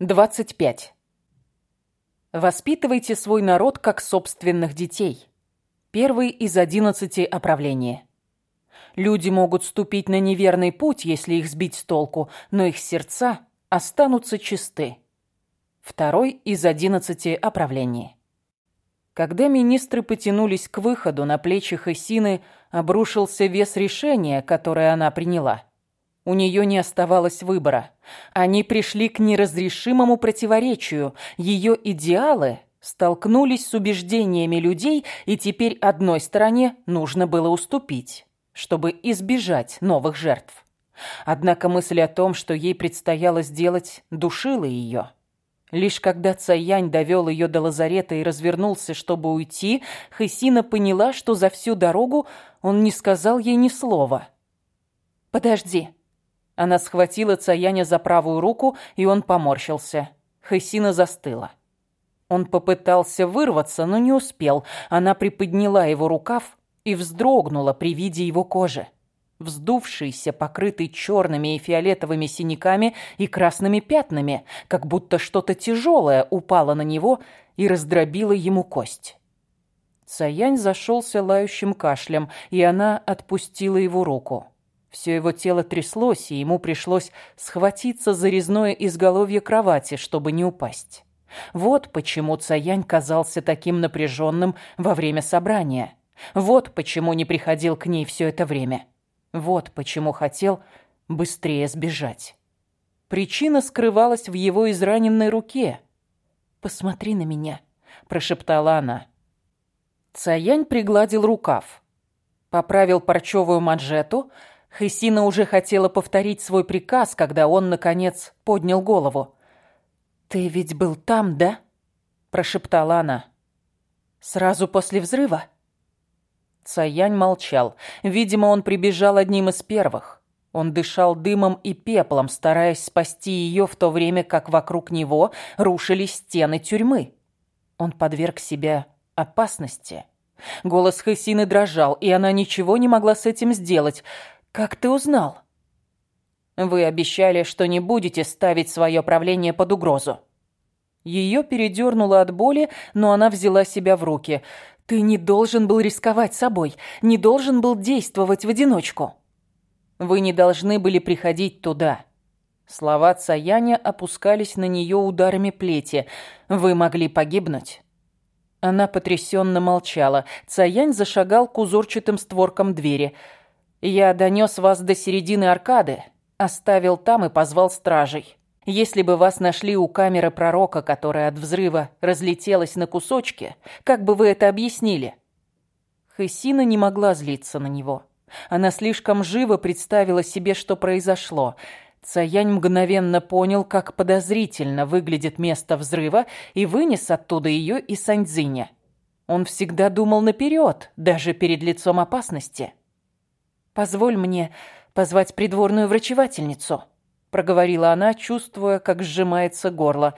25. Воспитывайте свой народ как собственных детей. Первый из одиннадцати оправления. Люди могут ступить на неверный путь, если их сбить с толку, но их сердца останутся чисты. Второй из одиннадцати оправлений. Когда министры потянулись к выходу, на плечи Хессины обрушился вес решения, которое она приняла – у нее не оставалось выбора. Они пришли к неразрешимому противоречию. Ее идеалы столкнулись с убеждениями людей, и теперь одной стороне нужно было уступить, чтобы избежать новых жертв. Однако мысль о том, что ей предстояло сделать, душила ее. Лишь когда Цаянь довел ее до лазарета и развернулся, чтобы уйти, Хэсина поняла, что за всю дорогу он не сказал ей ни слова. «Подожди», она схватила Цаяня за правую руку, и он поморщился. Хысина застыла. Он попытался вырваться, но не успел. Она приподняла его рукав и вздрогнула при виде его кожи. Вздувшийся, покрытый черными и фиолетовыми синяками и красными пятнами, как будто что-то тяжелое упало на него и раздробило ему кость. Цаянь зашелся лающим кашлем, и она отпустила его руку. Все его тело тряслось, и ему пришлось схватиться за резное изголовье кровати, чтобы не упасть. Вот почему Цаянь казался таким напряженным во время собрания. Вот почему не приходил к ней все это время. Вот почему хотел быстрее сбежать. Причина скрывалась в его израненной руке. «Посмотри на меня», – прошептала она. Цаянь пригладил рукав, поправил парчевую манжету – Хысина уже хотела повторить свой приказ, когда он, наконец, поднял голову. «Ты ведь был там, да?» – прошептала она. «Сразу после взрыва?» Цаянь молчал. Видимо, он прибежал одним из первых. Он дышал дымом и пеплом, стараясь спасти ее в то время, как вокруг него рушились стены тюрьмы. Он подверг себя опасности. Голос Хысины дрожал, и она ничего не могла с этим сделать – «Как ты узнал?» «Вы обещали, что не будете ставить свое правление под угрозу». Ее передернуло от боли, но она взяла себя в руки. «Ты не должен был рисковать собой, не должен был действовать в одиночку. Вы не должны были приходить туда». Слова Цаяня опускались на нее ударами плети. «Вы могли погибнуть». Она потрясенно молчала. Цаянь зашагал к узорчатым створкам двери – я донес вас до середины аркады, оставил там и позвал стражей. Если бы вас нашли у камеры пророка, которая от взрыва разлетелась на кусочки, как бы вы это объяснили? Хысина не могла злиться на него. Она слишком живо представила себе, что произошло. Цаянь мгновенно понял, как подозрительно выглядит место взрыва, и вынес оттуда ее и Саньцзиня. Он всегда думал наперед, даже перед лицом опасности. «Позволь мне позвать придворную врачевательницу», — проговорила она, чувствуя, как сжимается горло.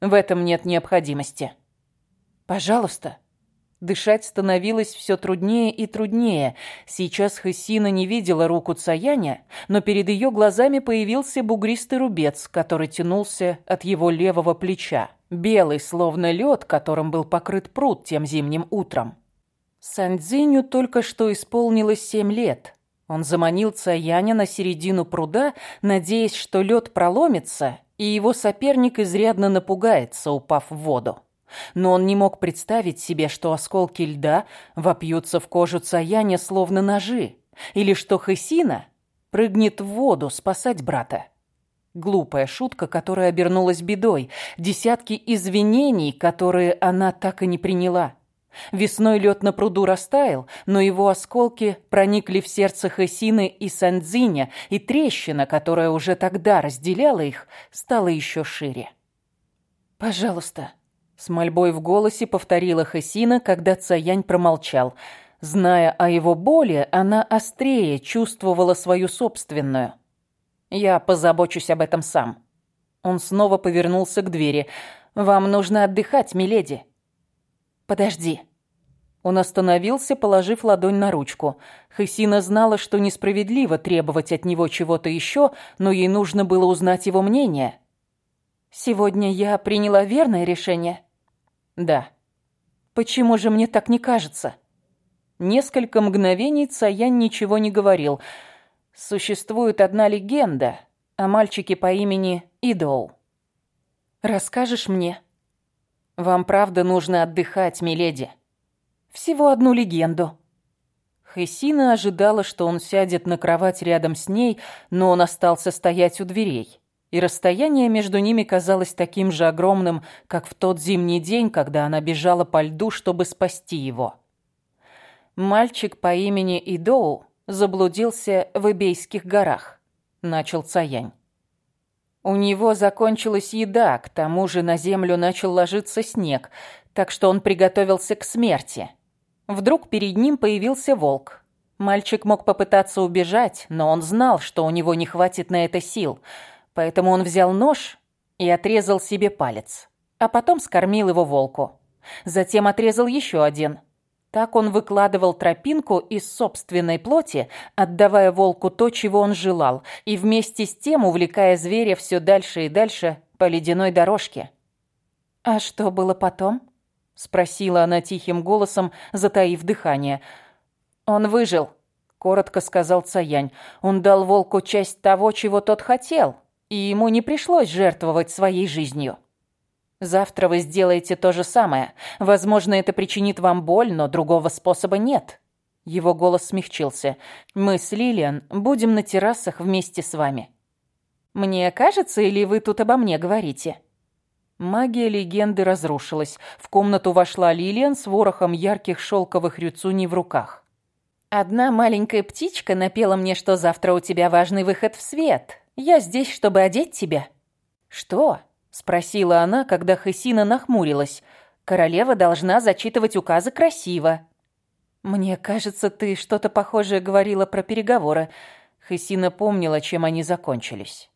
«В этом нет необходимости». «Пожалуйста». Дышать становилось все труднее и труднее. Сейчас Хысина не видела руку Цаяня, но перед ее глазами появился бугристый рубец, который тянулся от его левого плеча. Белый, словно лед, которым был покрыт пруд тем зимним утром. Сандзиню только что исполнилось семь лет, он заманил Цаяня на середину пруда, надеясь, что лед проломится, и его соперник изрядно напугается, упав в воду. Но он не мог представить себе, что осколки льда вопьются в кожу Цаяня словно ножи, или что Хысина прыгнет в воду спасать брата. Глупая шутка, которая обернулась бедой, десятки извинений, которые она так и не приняла – Весной лед на пруду растаял, но его осколки проникли в сердце Хасины и Сандзиня, и трещина, которая уже тогда разделяла их, стала еще шире. «Пожалуйста», — с мольбой в голосе повторила Хасина, когда Цаянь промолчал. Зная о его боли, она острее чувствовала свою собственную. «Я позабочусь об этом сам». Он снова повернулся к двери. «Вам нужно отдыхать, миледи». «Подожди». Он остановился, положив ладонь на ручку. Хысина знала, что несправедливо требовать от него чего-то еще, но ей нужно было узнать его мнение. Сегодня я приняла верное решение? Да. Почему же мне так не кажется? Несколько мгновений Цаян ничего не говорил. Существует одна легенда о мальчике по имени Идоу. Расскажешь мне? Вам правда нужно отдыхать, миледи. Всего одну легенду. Хессина ожидала, что он сядет на кровать рядом с ней, но он остался стоять у дверей. И расстояние между ними казалось таким же огромным, как в тот зимний день, когда она бежала по льду, чтобы спасти его. Мальчик по имени Идоу заблудился в Ибейских горах, начал Цаянь. У него закончилась еда, к тому же на землю начал ложиться снег, так что он приготовился к смерти. Вдруг перед ним появился волк. Мальчик мог попытаться убежать, но он знал, что у него не хватит на это сил, поэтому он взял нож и отрезал себе палец, а потом скормил его волку. Затем отрезал еще один. Так он выкладывал тропинку из собственной плоти, отдавая волку то, чего он желал, и вместе с тем увлекая зверя все дальше и дальше по ледяной дорожке. «А что было потом?» Спросила она тихим голосом, затаив дыхание. «Он выжил», — коротко сказал Цаянь. «Он дал волку часть того, чего тот хотел, и ему не пришлось жертвовать своей жизнью». Завтра вы сделаете то же самое. Возможно, это причинит вам боль, но другого способа нет. Его голос смягчился. Мы с Лилиан будем на террасах вместе с вами. Мне кажется, или вы тут обо мне говорите? Магия легенды разрушилась. В комнату вошла Лилиан с ворохом ярких шелковых рюцуней в руках. «Одна маленькая птичка напела мне, что завтра у тебя важный выход в свет. Я здесь, чтобы одеть тебя». «Что?» — спросила она, когда Хесина нахмурилась. «Королева должна зачитывать указы красиво». «Мне кажется, ты что-то похожее говорила про переговоры». Хесина помнила, чем они закончились.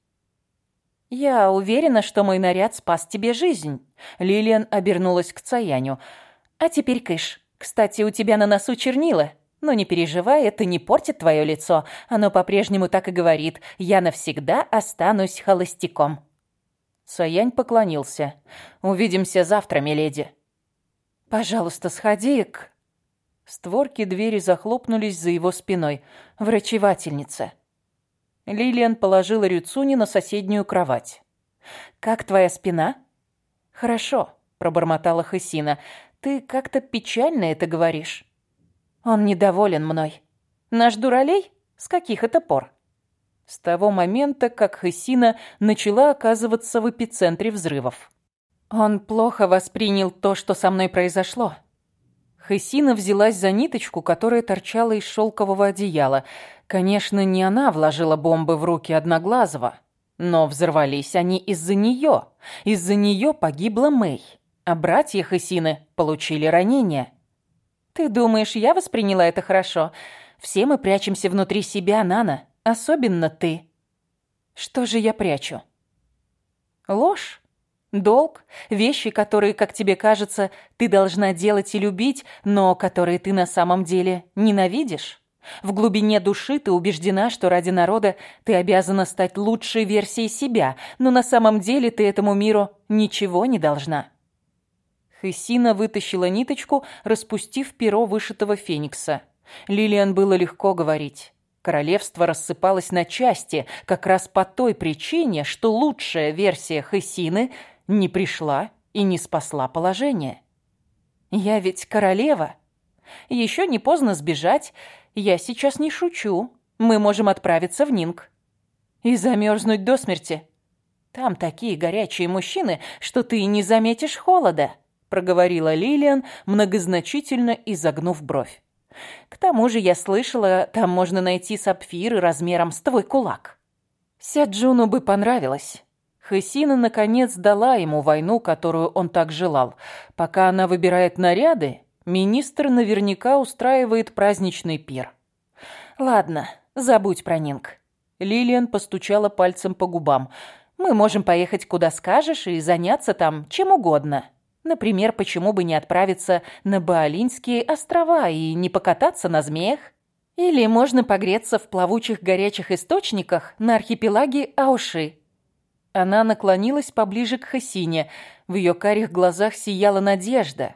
«Я уверена, что мой наряд спас тебе жизнь». Лилиан обернулась к Цаяню. «А теперь кыш. Кстати, у тебя на носу чернила. Но не переживай, это не портит твое лицо. Оно по-прежнему так и говорит. Я навсегда останусь холостяком». Цаянь поклонился. «Увидимся завтра, миледи». «Пожалуйста, сходи к...» Створки двери захлопнулись за его спиной. «Врачевательница». Лилиан положила Рюцуни на соседнюю кровать. «Как твоя спина?» «Хорошо», — пробормотала Хасина. «Ты как-то печально это говоришь». «Он недоволен мной». «Наш дуралей? С каких это пор?» С того момента, как Хасина начала оказываться в эпицентре взрывов. «Он плохо воспринял то, что со мной произошло». Хасина взялась за ниточку, которая торчала из шелкового одеяла — Конечно, не она вложила бомбы в руки Одноглазого, но взорвались они из-за нее. Из-за нее погибла Мэй, а братья Хасины получили ранения. «Ты думаешь, я восприняла это хорошо? Все мы прячемся внутри себя, Нана, особенно ты». «Что же я прячу?» «Ложь. Долг, вещи, которые, как тебе кажется, ты должна делать и любить, но которые ты на самом деле ненавидишь. В глубине души ты убеждена, что ради народа ты обязана стать лучшей версией себя, но на самом деле ты этому миру ничего не должна. Хессина вытащила ниточку, распустив перо вышитого феникса. Лилиан было легко говорить. Королевство рассыпалось на части как раз по той причине, что лучшая версия Хессины не пришла и не спасла положение. «Я ведь королева. Еще не поздно сбежать, я сейчас не шучу. Мы можем отправиться в Нинг. И замерзнуть до смерти. Там такие горячие мужчины, что ты не заметишь холода, проговорила Лилиан, многозначительно изогнув бровь. К тому же я слышала, там можно найти сапфиры размером с твой кулак. Сяджуну бы понравилось. Хысина наконец дала ему войну, которую он так желал. Пока она выбирает наряды, Министр наверняка устраивает праздничный пир. Ладно, забудь про Нинг. Лилиан постучала пальцем по губам. Мы можем поехать куда скажешь и заняться там чем угодно. Например, почему бы не отправиться на Баалинские острова и не покататься на змеях? Или можно погреться в плавучих горячих источниках на архипелаге Ауши. Она наклонилась поближе к Хасине. В ее карих глазах сияла надежда.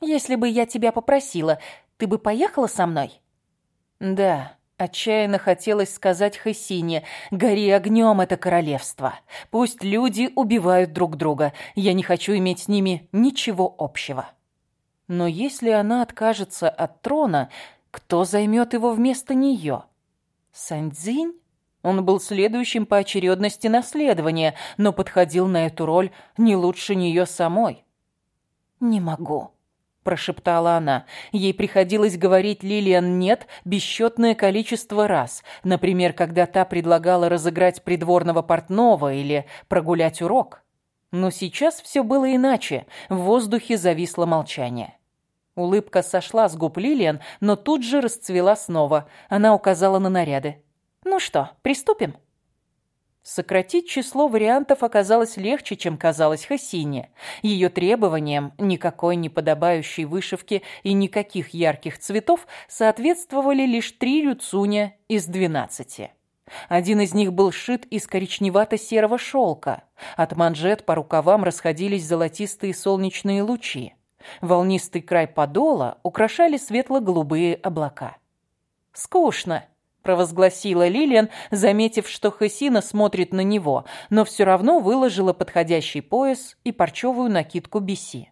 «Если бы я тебя попросила, ты бы поехала со мной?» «Да», Отчаянно хотелось сказать Хасине, «Гори огнем это королевство. Пусть люди убивают друг друга. Я не хочу иметь с ними ничего общего». Но если она откажется от трона, кто займет его вместо нее? Сандзинь? Он был следующим по очередности наследования, но подходил на эту роль не лучше нее самой. «Не могу», — прошептала она. Ей приходилось говорить Лилиан «нет» бесчетное количество раз. Например, когда та предлагала разыграть придворного портного или прогулять урок. Но сейчас все было иначе. В воздухе зависло молчание. Улыбка сошла с губ Лилиан, но тут же расцвела снова. Она указала на наряды. «Ну что, приступим?» Сократить число вариантов оказалось легче, чем казалось Хасине. Ее требованиям никакой неподобающей вышивки и никаких ярких цветов соответствовали лишь три рюцуня из двенадцати. Один из них был сшит из коричневато-серого шелка. От манжет по рукавам расходились золотистые солнечные лучи. Волнистый край подола украшали светло-голубые облака. «Скучно», — провозгласила Лилиан, заметив, что Хасина смотрит на него, но все равно выложила подходящий пояс и парчевую накидку Биси.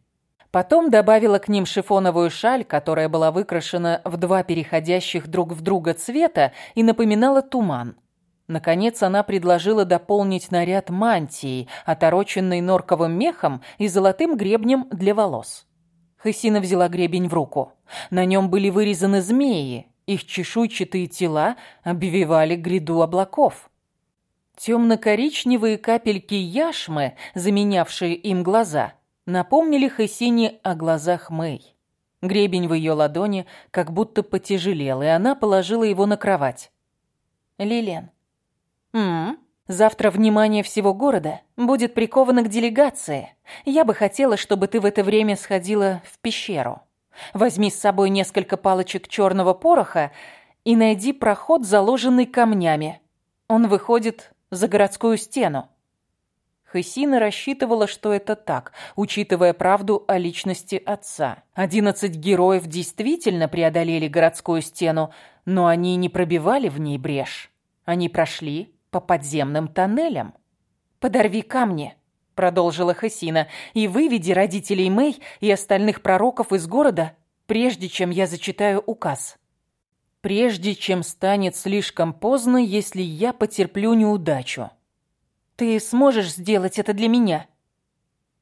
Потом добавила к ним шифоновую шаль, которая была выкрашена в два переходящих друг в друга цвета и напоминала туман. Наконец она предложила дополнить наряд мантией, отороченной норковым мехом и золотым гребнем для волос. Хасина взяла гребень в руку. На нем были вырезаны змеи, их чешуйчатые тела обвивали гряду облаков. Темно-коричневые капельки яшмы, заменявшие им глаза, напомнили Хессине о глазах Мэй. Гребень в ее ладони как будто потяжелел, и она положила его на кровать. «Лилен». «М-м?» Завтра внимание всего города будет приковано к делегации. Я бы хотела, чтобы ты в это время сходила в пещеру. Возьми с собой несколько палочек черного пороха и найди проход, заложенный камнями. Он выходит за городскую стену. Хысина рассчитывала, что это так, учитывая правду о личности отца. Одиннадцать героев действительно преодолели городскую стену, но они не пробивали в ней брешь. Они прошли по подземным тоннелям. «Подорви камни», продолжила Хасина, и выведи родителей Мэй и остальных пророков из города, прежде чем я зачитаю указ. Прежде чем станет слишком поздно, если я потерплю неудачу. Ты сможешь сделать это для меня?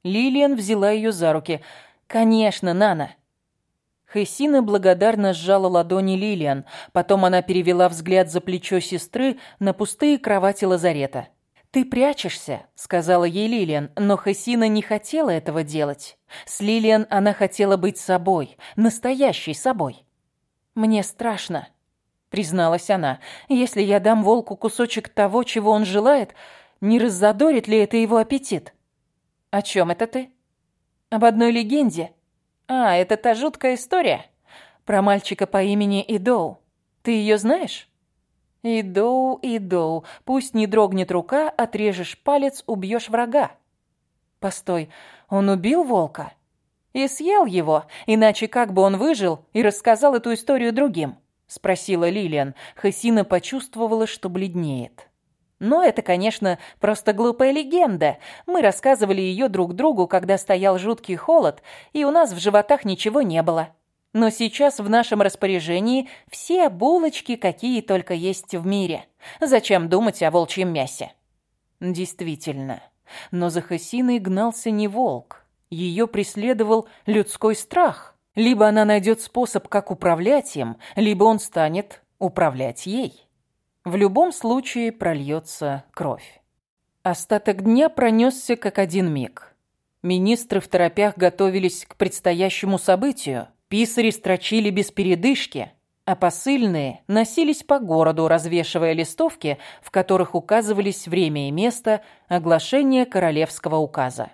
Лилиан взяла ее за руки. Конечно, Нана. Хессина благодарно сжала ладони Лилиан, потом она перевела взгляд за плечо сестры на пустые кровати лазарета. «Ты прячешься», — сказала ей Лилиан, но Хасина не хотела этого делать. С Лилиан она хотела быть собой, настоящей собой. «Мне страшно», — призналась она. «Если я дам волку кусочек того, чего он желает, не раззадорит ли это его аппетит?» «О чем это ты?» «Об одной легенде». «А, это та жуткая история?» «Про мальчика по имени Идоу. Ты ее знаешь?» «Идоу, Идоу, пусть не дрогнет рука, отрежешь палец, убьешь врага». «Постой, он убил волка?» «И съел его, иначе как бы он выжил и рассказал эту историю другим?» — спросила Лилиан. Хасина почувствовала, что бледнеет. «Но это, конечно, просто глупая легенда. Мы рассказывали ее друг другу, когда стоял жуткий холод, и у нас в животах ничего не было. Но сейчас в нашем распоряжении все булочки, какие только есть в мире. Зачем думать о волчьем мясе? Действительно. Но за Хасиной гнался не волк. Ее преследовал людской страх. Либо она найдет способ, как управлять им, либо он станет управлять ей. В любом случае прольется кровь. Остаток дня пронесся как один миг. Министры в торопях готовились к предстоящему событию, Писари строчили без передышки, а посыльные носились по городу, развешивая листовки, в которых указывались время и место оглашения королевского указа.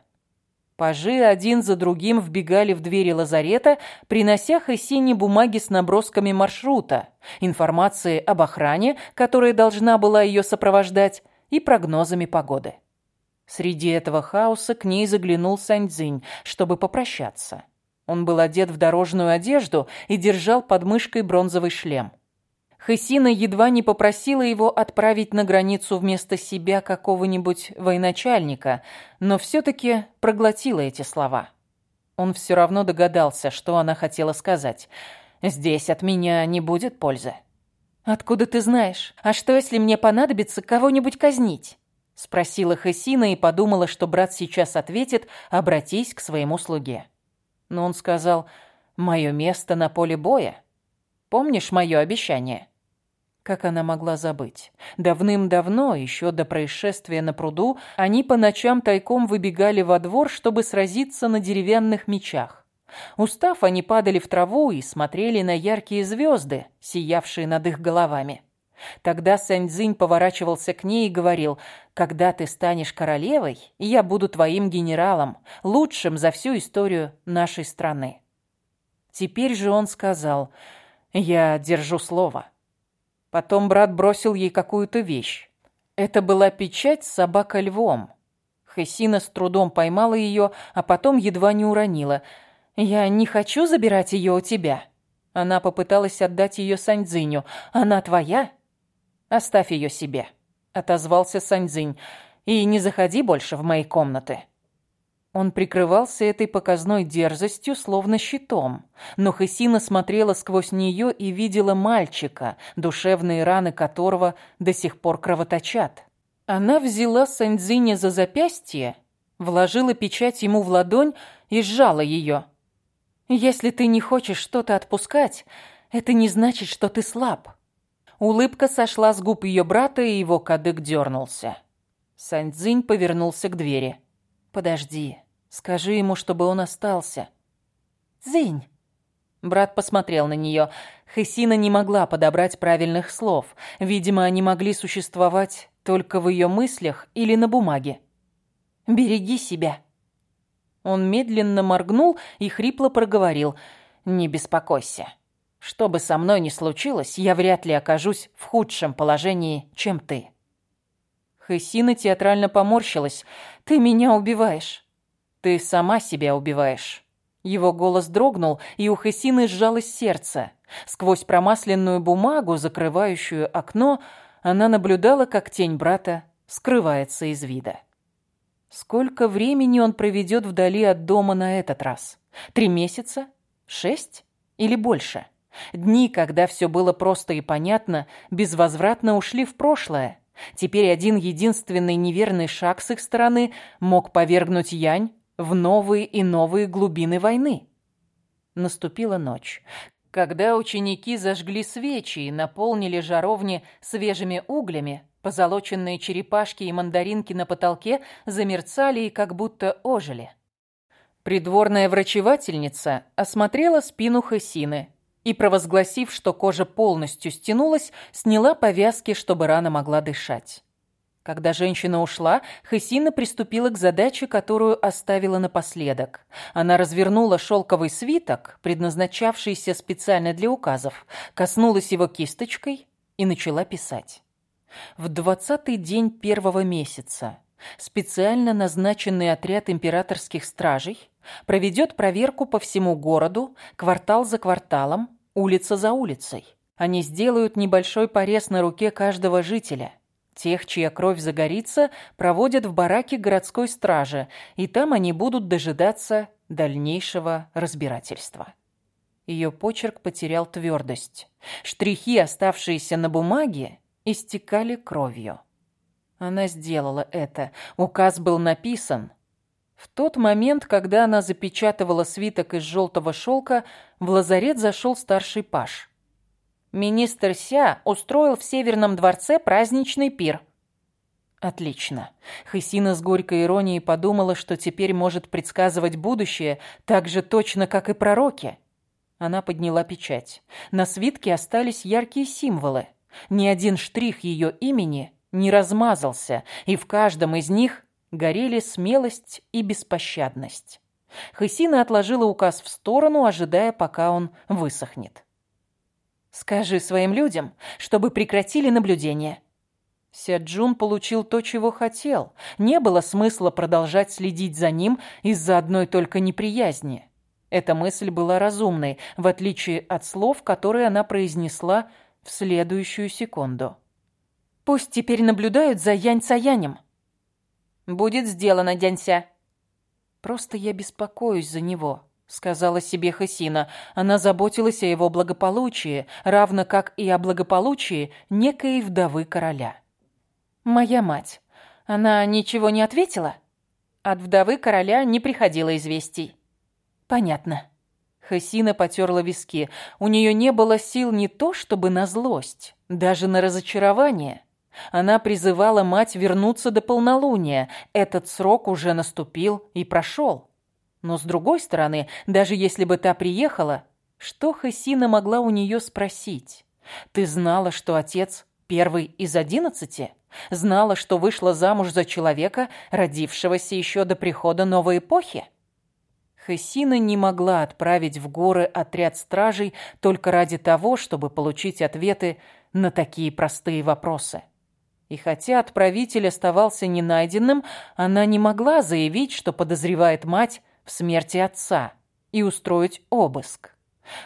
Пажи один за другим вбегали в двери лазарета, принося Хессине бумаги с набросками маршрута, информацией об охране, которая должна была ее сопровождать, и прогнозами погоды. Среди этого хаоса к ней заглянул Саньцзинь, чтобы попрощаться. Он был одет в дорожную одежду и держал под мышкой бронзовый шлем. Хысина едва не попросила его отправить на границу вместо себя какого-нибудь военачальника, но все-таки проглотила эти слова. Он все равно догадался, что она хотела сказать. «Здесь от меня не будет пользы». «Откуда ты знаешь? А что, если мне понадобится кого-нибудь казнить?» Спросила Хасина и подумала, что брат сейчас ответит «обратись к своему слуге». Но он сказал «мое место на поле боя». Помнишь мое обещание?» Как она могла забыть? Давным-давно, еще до происшествия на пруду, они по ночам тайком выбегали во двор, чтобы сразиться на деревянных мечах. Устав, они падали в траву и смотрели на яркие звезды, сиявшие над их головами. Тогда Сэньцзинь поворачивался к ней и говорил, «Когда ты станешь королевой, я буду твоим генералом, лучшим за всю историю нашей страны». Теперь же он сказал, «Я держу слово». Потом брат бросил ей какую-то вещь. Это была печать с собакой-львом. Хесина с трудом поймала ее, а потом едва не уронила. «Я не хочу забирать ее у тебя». Она попыталась отдать ее Саньцзиню. «Она твоя?» «Оставь ее себе», — отозвался Саньцзинь. «И не заходи больше в мои комнаты». Он прикрывался этой показной дерзостью, словно щитом. Но Хесина смотрела сквозь нее и видела мальчика, душевные раны которого до сих пор кровоточат. Она взяла Сандзиня за запястье, вложила печать ему в ладонь и сжала ее. «Если ты не хочешь что-то отпускать, это не значит, что ты слаб». Улыбка сошла с губ ее брата, и его кадык дернулся. Сандзинь повернулся к двери. «Подожди. Скажи ему, чтобы он остался». «Зинь!» Брат посмотрел на нее. Хесина не могла подобрать правильных слов. Видимо, они могли существовать только в ее мыслях или на бумаге. «Береги себя». Он медленно моргнул и хрипло проговорил. «Не беспокойся. Что бы со мной ни случилось, я вряд ли окажусь в худшем положении, чем ты». Хессина театрально поморщилась. «Ты меня убиваешь». «Ты сама себя убиваешь». Его голос дрогнул, и у Хессины сжалось сердце. Сквозь промасленную бумагу, закрывающую окно, она наблюдала, как тень брата скрывается из вида. Сколько времени он проведет вдали от дома на этот раз? Три месяца? Шесть? Или больше? Дни, когда все было просто и понятно, безвозвратно ушли в прошлое. Теперь один единственный неверный шаг с их стороны мог повергнуть Янь в новые и новые глубины войны. Наступила ночь. Когда ученики зажгли свечи и наполнили жаровни свежими углями, позолоченные черепашки и мандаринки на потолке замерцали и как будто ожили. Придворная врачевательница осмотрела спину Хесины и, провозгласив, что кожа полностью стянулась, сняла повязки, чтобы рана могла дышать. Когда женщина ушла, Хесина приступила к задаче, которую оставила напоследок. Она развернула шелковый свиток, предназначавшийся специально для указов, коснулась его кисточкой и начала писать. В двадцатый день первого месяца специально назначенный отряд императорских стражей проведет проверку по всему городу, квартал за кварталом, улица за улицей. Они сделают небольшой порез на руке каждого жителя. Тех, чья кровь загорится, проводят в бараке городской стражи, и там они будут дожидаться дальнейшего разбирательства. Ее почерк потерял твердость. Штрихи, оставшиеся на бумаге, истекали кровью. Она сделала это. Указ был написан. В тот момент, когда она запечатывала свиток из желтого шелка, в лазарет зашел старший паш. Министр Ся устроил в Северном дворце праздничный пир. Отлично. Хысина с горькой иронией подумала, что теперь может предсказывать будущее так же точно, как и пророки. Она подняла печать. На свитке остались яркие символы. Ни один штрих ее имени не размазался, и в каждом из них горели смелость и беспощадность. Хысина отложила указ в сторону, ожидая, пока он высохнет. «Скажи своим людям, чтобы прекратили наблюдение». Сяджун получил то, чего хотел. Не было смысла продолжать следить за ним из-за одной только неприязни. Эта мысль была разумной, в отличие от слов, которые она произнесла в следующую секунду. «Пусть теперь наблюдают за Янь-Цаянем». «Будет сделано, Дянься». «Просто я беспокоюсь за него», — сказала себе Хасина. Она заботилась о его благополучии, равно как и о благополучии некой вдовы короля. «Моя мать. Она ничего не ответила?» От вдовы короля не приходило известий. Понятно. Хасина потерла виски. У нее не было сил не то чтобы на злость, даже на разочарование. Она призывала мать вернуться до полнолуния. Этот срок уже наступил и прошел. Но с другой стороны, даже если бы та приехала, что Хасина могла у нее спросить? Ты знала, что отец первый из одиннадцати? Знала, что вышла замуж за человека, родившегося еще до прихода новой эпохи? Хессина не могла отправить в горы отряд стражей только ради того, чтобы получить ответы на такие простые вопросы. И хотя отправитель оставался ненайденным, она не могла заявить, что подозревает мать в смерти отца и устроить обыск.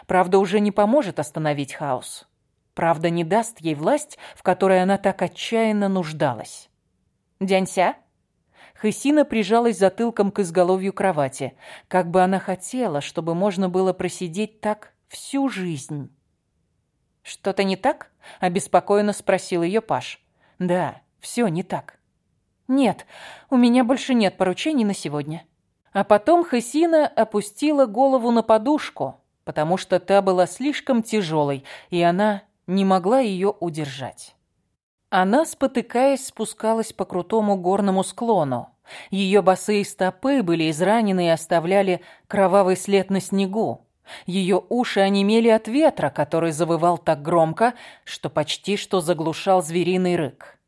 Правда уже не поможет остановить хаос. Правда не даст ей власть, в которой она так отчаянно нуждалась. «Дянься?» Хысина прижалась затылком к изголовью кровати. Как бы она хотела, чтобы можно было просидеть так всю жизнь. «Что-то не так?» — обеспокоенно спросил ее Паш. «Да, все не так». «Нет, у меня больше нет поручений на сегодня». А потом Хысина опустила голову на подушку, потому что та была слишком тяжелой, и она не могла ее удержать. Она, спотыкаясь, спускалась по крутому горному склону. Ее босые стопы были изранены и оставляли кровавый след на снегу. Ее уши онемели от ветра, который завывал так громко, что почти что заглушал звериный рык.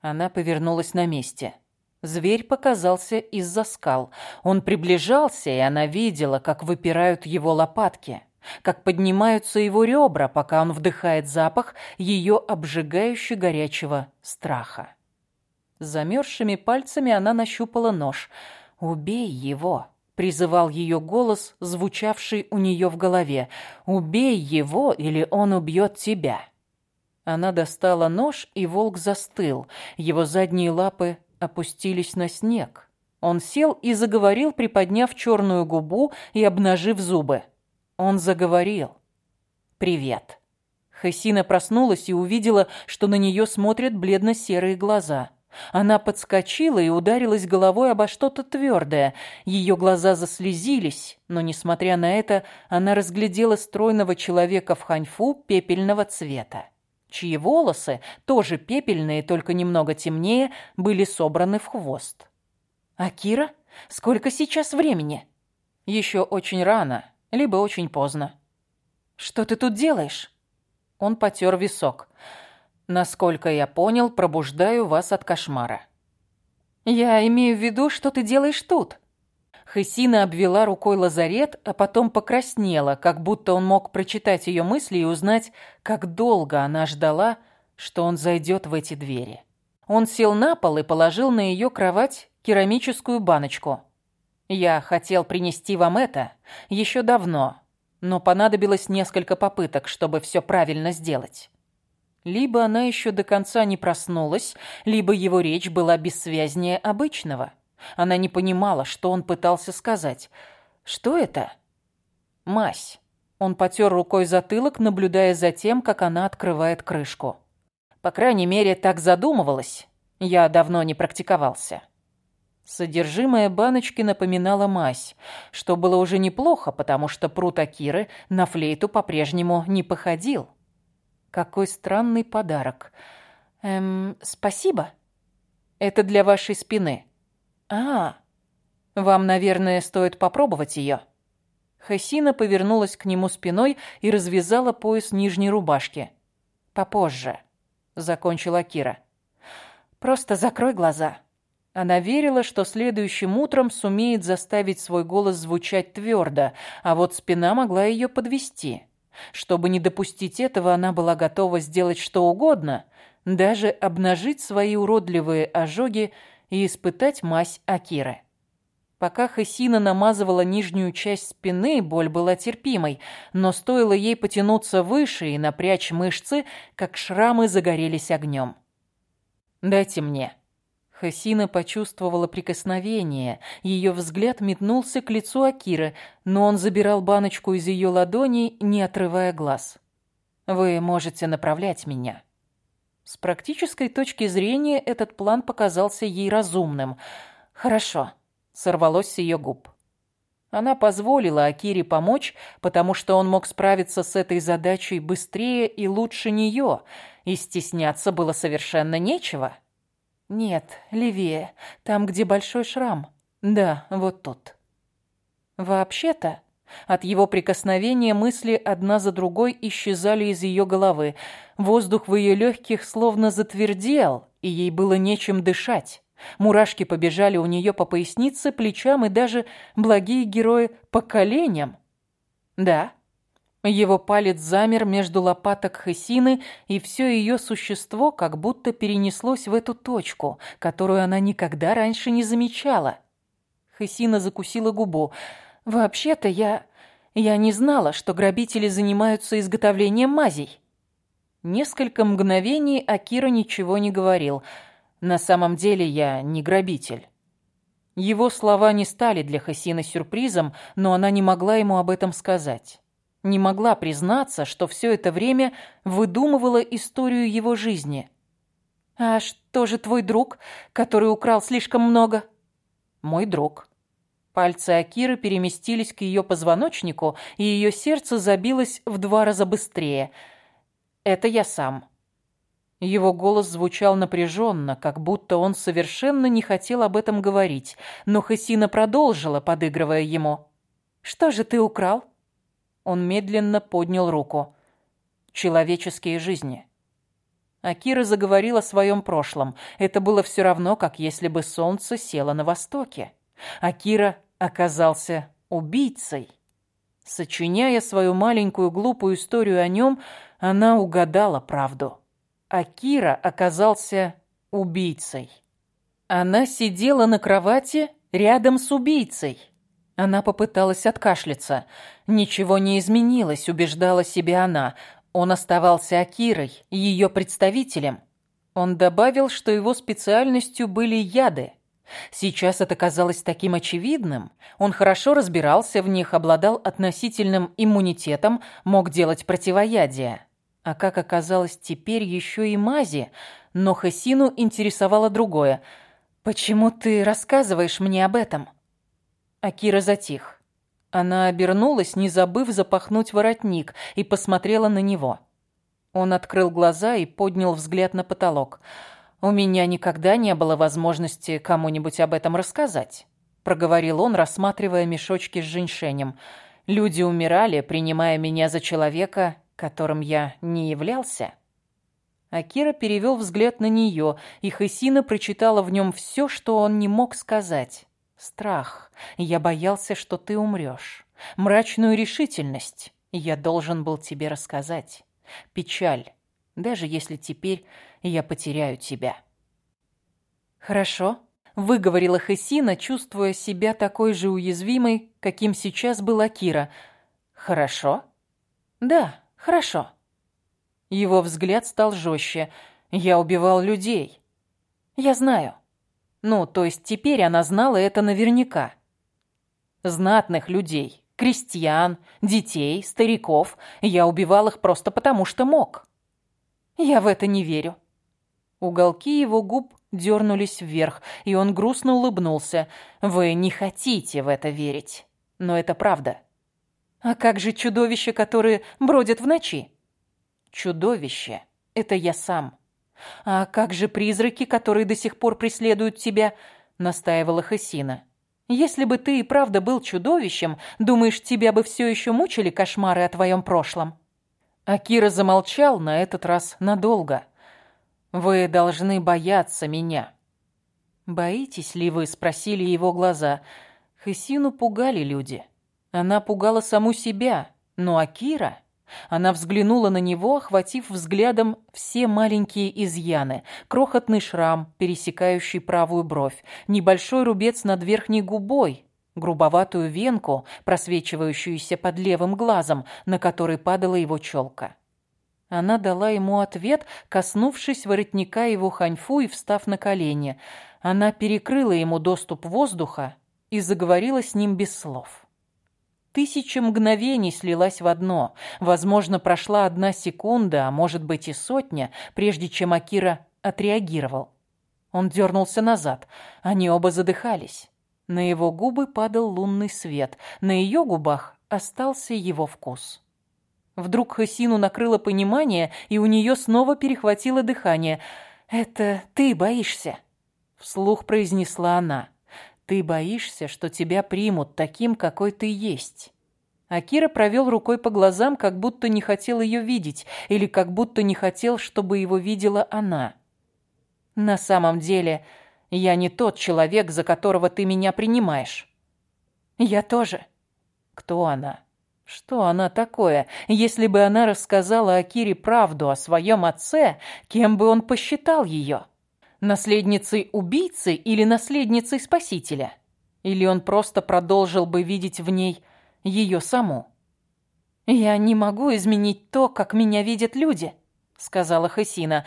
Она повернулась на месте. Зверь показался из-за скал. Он приближался, и она видела, как выпирают его лопатки как поднимаются его ребра, пока он вдыхает запах ее обжигающе горячего страха. Замерзшими пальцами она нащупала нож. «Убей его!» — призывал ее голос, звучавший у нее в голове. «Убей его, или он убьет тебя!» Она достала нож, и волк застыл. Его задние лапы опустились на снег. Он сел и заговорил, приподняв черную губу и обнажив зубы. Он заговорил. «Привет». Хасина проснулась и увидела, что на нее смотрят бледно-серые глаза. Она подскочила и ударилась головой обо что-то твердое. Ее глаза заслезились, но, несмотря на это, она разглядела стройного человека в ханьфу пепельного цвета, чьи волосы, тоже пепельные, только немного темнее, были собраны в хвост. «А Кира? Сколько сейчас времени?» «Еще очень рано либо очень поздно. «Что ты тут делаешь?» Он потер висок. «Насколько я понял, пробуждаю вас от кошмара». «Я имею в виду, что ты делаешь тут?» Хысина обвела рукой лазарет, а потом покраснела, как будто он мог прочитать ее мысли и узнать, как долго она ждала, что он зайдет в эти двери. Он сел на пол и положил на ее кровать керамическую баночку. Я хотел принести вам это еще давно, но понадобилось несколько попыток, чтобы все правильно сделать. Либо она еще до конца не проснулась, либо его речь была бессвязнее обычного. Она не понимала, что он пытался сказать. «Что это?» «Мазь». Он потер рукой затылок, наблюдая за тем, как она открывает крышку. По крайней мере, так задумывалась. Я давно не практиковался. Содержимое баночки напоминало мазь, что было уже неплохо, потому что пруд Акиры на флейту по-прежнему не походил. Какой странный подарок. Эм, спасибо. Это для вашей спины. А, вам, наверное, стоит попробовать ее. Хасина повернулась к нему спиной и развязала пояс нижней рубашки. Попозже, закончила Кира. Просто закрой глаза. Она верила, что следующим утром сумеет заставить свой голос звучать твердо, а вот спина могла ее подвести. Чтобы не допустить этого, она была готова сделать что угодно, даже обнажить свои уродливые ожоги и испытать мазь Акиры. Пока Хасина намазывала нижнюю часть спины, боль была терпимой, но стоило ей потянуться выше и напрячь мышцы, как шрамы загорелись огнем. «Дайте мне». Хасина почувствовала прикосновение. Ее взгляд метнулся к лицу Акиры, но он забирал баночку из ее ладони, не отрывая глаз. «Вы можете направлять меня». С практической точки зрения этот план показался ей разумным. «Хорошо» сорвалось с ее губ. Она позволила Акире помочь, потому что он мог справиться с этой задачей быстрее и лучше нее, и стесняться было совершенно нечего. «Нет, левее, там, где большой шрам. Да, вот тут». Вообще-то, от его прикосновения мысли одна за другой исчезали из ее головы. Воздух в ее легких словно затвердел, и ей было нечем дышать. Мурашки побежали у нее по пояснице, плечам и даже благие герои по коленям. Да, его палец замер между лопаток Хесины, и все ее существо как будто перенеслось в эту точку, которую она никогда раньше не замечала. Хесина закусила губу. «Вообще-то я... я не знала, что грабители занимаются изготовлением мазей». Несколько мгновений Акира ничего не говорил — на самом деле я не грабитель. Его слова не стали для Хасины сюрпризом, но она не могла ему об этом сказать. Не могла признаться, что все это время выдумывала историю его жизни. «А что же твой друг, который украл слишком много?» «Мой друг». Пальцы Акиры переместились к ее позвоночнику, и ее сердце забилось в два раза быстрее. «Это я сам». Его голос звучал напряженно, как будто он совершенно не хотел об этом говорить, но Хасина продолжила, подыгрывая ему. «Что же ты украл?» Он медленно поднял руку. «Человеческие жизни». Акира заговорила о своем прошлом. Это было все равно, как если бы солнце село на востоке. Акира оказался убийцей. Сочиняя свою маленькую глупую историю о нем, она угадала правду. Акира оказался убийцей. Она сидела на кровати рядом с убийцей. Она попыталась откашляться. Ничего не изменилось, убеждала себя она. Он оставался Акирой, ее представителем. Он добавил, что его специальностью были яды. Сейчас это казалось таким очевидным. Он хорошо разбирался в них, обладал относительным иммунитетом, мог делать противоядие. А как оказалось, теперь еще и мази. Но Хасину интересовало другое. «Почему ты рассказываешь мне об этом?» Акира затих. Она обернулась, не забыв запахнуть воротник, и посмотрела на него. Он открыл глаза и поднял взгляд на потолок. «У меня никогда не было возможности кому-нибудь об этом рассказать», проговорил он, рассматривая мешочки с женьшенем. «Люди умирали, принимая меня за человека, которым я не являлся. Акира перевел взгляд на нее, и Хасина прочитала в нем все, что он не мог сказать. Страх. Я боялся, что ты умрешь. Мрачную решительность. Я должен был тебе рассказать. Печаль. Даже если теперь я потеряю тебя. Хорошо, выговорила Хасина, чувствуя себя такой же уязвимой, каким сейчас была Кира. Хорошо? Да, Хорошо. Его взгляд стал жестче. Я убивал людей. Я знаю. Ну, то есть теперь она знала это наверняка. Знатных людей, крестьян, детей, стариков. Я убивал их просто потому, что мог. Я в это не верю. Уголки его губ дернулись вверх, и он грустно улыбнулся. Вы не хотите в это верить, но это правда. А как же чудовища, которые бродят в ночи? Чудовище — это я сам. А как же призраки, которые до сих пор преследуют тебя? Настаивала Хасина. Если бы ты и правда был чудовищем, думаешь, тебя бы все еще мучили кошмары о твоем прошлом? Акира замолчал на этот раз надолго. «Вы должны бояться меня». «Боитесь ли вы?» — спросили его глаза. Хасину пугали люди. Она пугала саму себя, но Акира... Она взглянула на него, охватив взглядом все маленькие изъяны. Крохотный шрам, пересекающий правую бровь, небольшой рубец над верхней губой, грубоватую венку, просвечивающуюся под левым глазом, на который падала его челка. Она дала ему ответ, коснувшись воротника его ханьфу и встав на колени. Она перекрыла ему доступ воздуха и заговорила с ним без слов. Тысяча мгновений слилась в одно. Возможно, прошла одна секунда, а может быть и сотня, прежде чем Акира отреагировал. Он дернулся назад. Они оба задыхались. На его губы падал лунный свет. На ее губах остался его вкус. Вдруг Хасину накрыло понимание, и у нее снова перехватило дыхание. «Это ты боишься?» Вслух произнесла она. Ты боишься, что тебя примут таким, какой ты есть. Акира провел рукой по глазам, как будто не хотел ее видеть, или как будто не хотел, чтобы его видела она. На самом деле, я не тот человек, за которого ты меня принимаешь. Я тоже. Кто она? Что она такое? Если бы она рассказала Акире правду о своем отце, кем бы он посчитал ее? Наследницей убийцы или наследницей спасителя? Или он просто продолжил бы видеть в ней ее саму? «Я не могу изменить то, как меня видят люди», — сказала Хасина.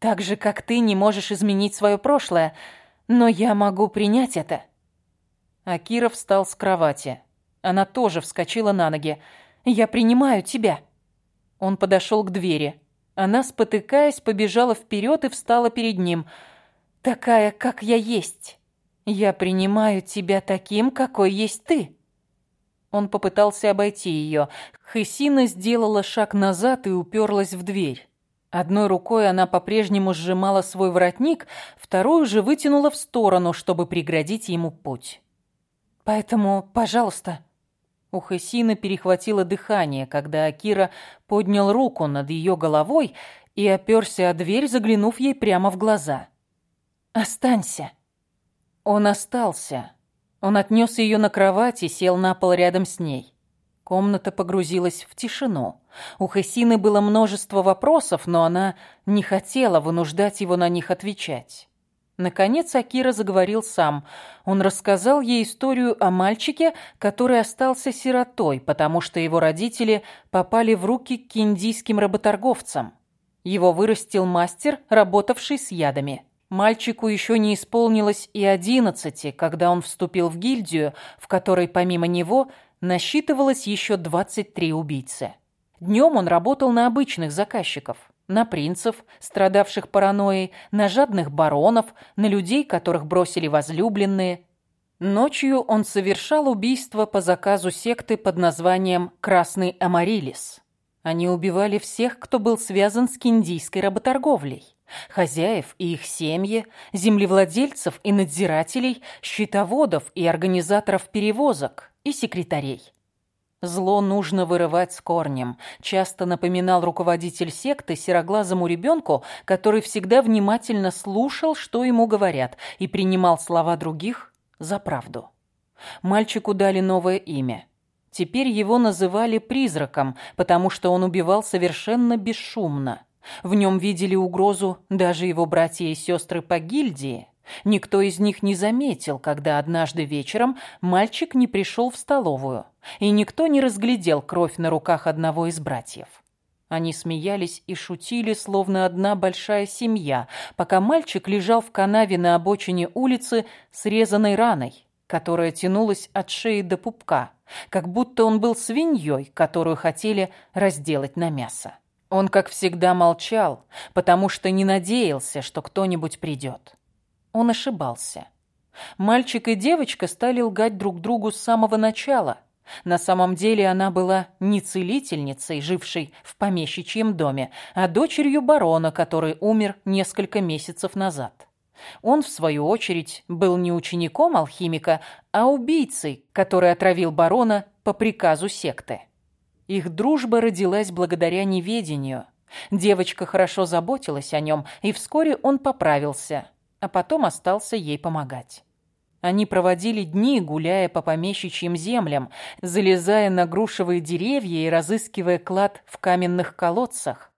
«Так же, как ты не можешь изменить свое прошлое, но я могу принять это». Акира встал с кровати. Она тоже вскочила на ноги. «Я принимаю тебя». Он подошел к двери. Она, спотыкаясь, побежала вперед и встала перед ним. «Такая, как я есть. Я принимаю тебя таким, какой есть ты». Он попытался обойти ее. Хысина сделала шаг назад и уперлась в дверь. Одной рукой она по-прежнему сжимала свой воротник, вторую же вытянула в сторону, чтобы преградить ему путь. «Поэтому, пожалуйста, у Хесины перехватило дыхание, когда Акира поднял руку над ее головой и оперся о дверь, заглянув ей прямо в глаза. «Останься». Он остался. Он отнес ее на кровать и сел на пол рядом с ней. Комната погрузилась в тишину. У Хесины было множество вопросов, но она не хотела вынуждать его на них отвечать. Наконец Акира заговорил сам. Он рассказал ей историю о мальчике, который остался сиротой, потому что его родители попали в руки к индийским работорговцам. Его вырастил мастер, работавший с ядами. Мальчику еще не исполнилось и одиннадцати, когда он вступил в гильдию, в которой помимо него насчитывалось еще двадцать три убийцы. Днем он работал на обычных заказчиков на принцев, страдавших паранойей, на жадных баронов, на людей, которых бросили возлюбленные. Ночью он совершал убийство по заказу секты под названием «Красный Амарилис». Они убивали всех, кто был связан с киндийской работорговлей. Хозяев и их семьи, землевладельцев и надзирателей, счетоводов и организаторов перевозок и секретарей. Зло нужно вырывать с корнем, часто напоминал руководитель секты сероглазому ребенку, который всегда внимательно слушал, что ему говорят, и принимал слова других за правду. Мальчику дали новое имя. Теперь его называли призраком, потому что он убивал совершенно бесшумно. В нем видели угрозу даже его братья и сестры по гильдии. Никто из них не заметил, когда однажды вечером мальчик не пришел в столовую, и никто не разглядел кровь на руках одного из братьев. Они смеялись и шутили, словно одна большая семья, пока мальчик лежал в канаве на обочине улицы с резаной раной, которая тянулась от шеи до пупка, как будто он был свиньей, которую хотели разделать на мясо. Он, как всегда, молчал, потому что не надеялся, что кто-нибудь придет. Он ошибался. Мальчик и девочка стали лгать друг другу с самого начала. На самом деле она была не целительницей, жившей в помещичьем доме, а дочерью барона, который умер несколько месяцев назад. Он, в свою очередь, был не учеником алхимика, а убийцей, который отравил барона по приказу секты. Их дружба родилась благодаря неведению. Девочка хорошо заботилась о нем, и вскоре он поправился – а потом остался ей помогать. Они проводили дни, гуляя по помещичьим землям, залезая на грушевые деревья и разыскивая клад в каменных колодцах.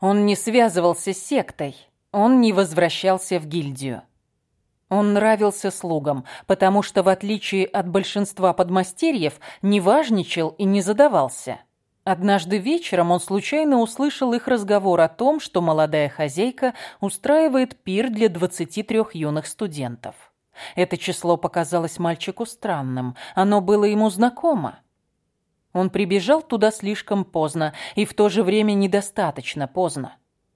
Он не связывался с сектой, он не возвращался в гильдию. Он нравился слугам, потому что, в отличие от большинства подмастерьев, не важничал и не задавался. Однажды вечером он случайно услышал их разговор о том, что молодая хозяйка устраивает пир для 23 юных студентов. Это число показалось мальчику странным, оно было ему знакомо. Он прибежал туда слишком поздно и в то же время недостаточно поздно.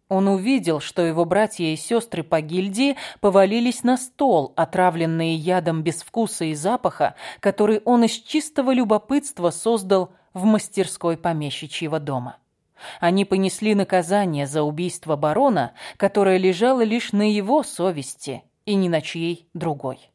Он увидел, что его братья и сестры по гильдии повалились на стол, отравленные ядом без вкуса и запаха, который он из чистого любопытства создал в мастерской помещичьего дома. Они понесли наказание за убийство барона, которое лежало лишь на его совести и ни на чьей другой.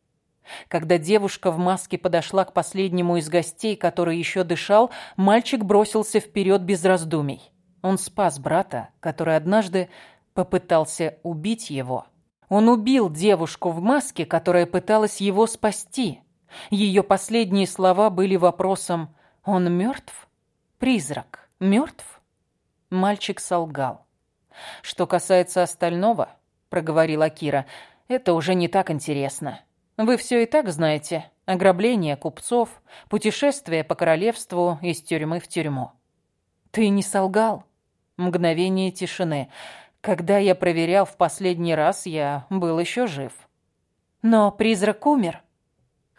Когда девушка в маске подошла к последнему из гостей, который еще дышал, мальчик бросился вперед без раздумий. Он спас брата, который однажды попытался убить его. Он убил девушку в маске, которая пыталась его спасти. Ее последние слова были вопросом «Он мертв? Призрак мертв?» Мальчик солгал. «Что касается остального», — проговорила Кира, — «это уже не так интересно. Вы все и так знаете. Ограбление купцов, путешествие по королевству из тюрьмы в тюрьму». «Ты не солгал?» Мгновение тишины. Когда я проверял в последний раз, я был еще жив. Но призрак умер.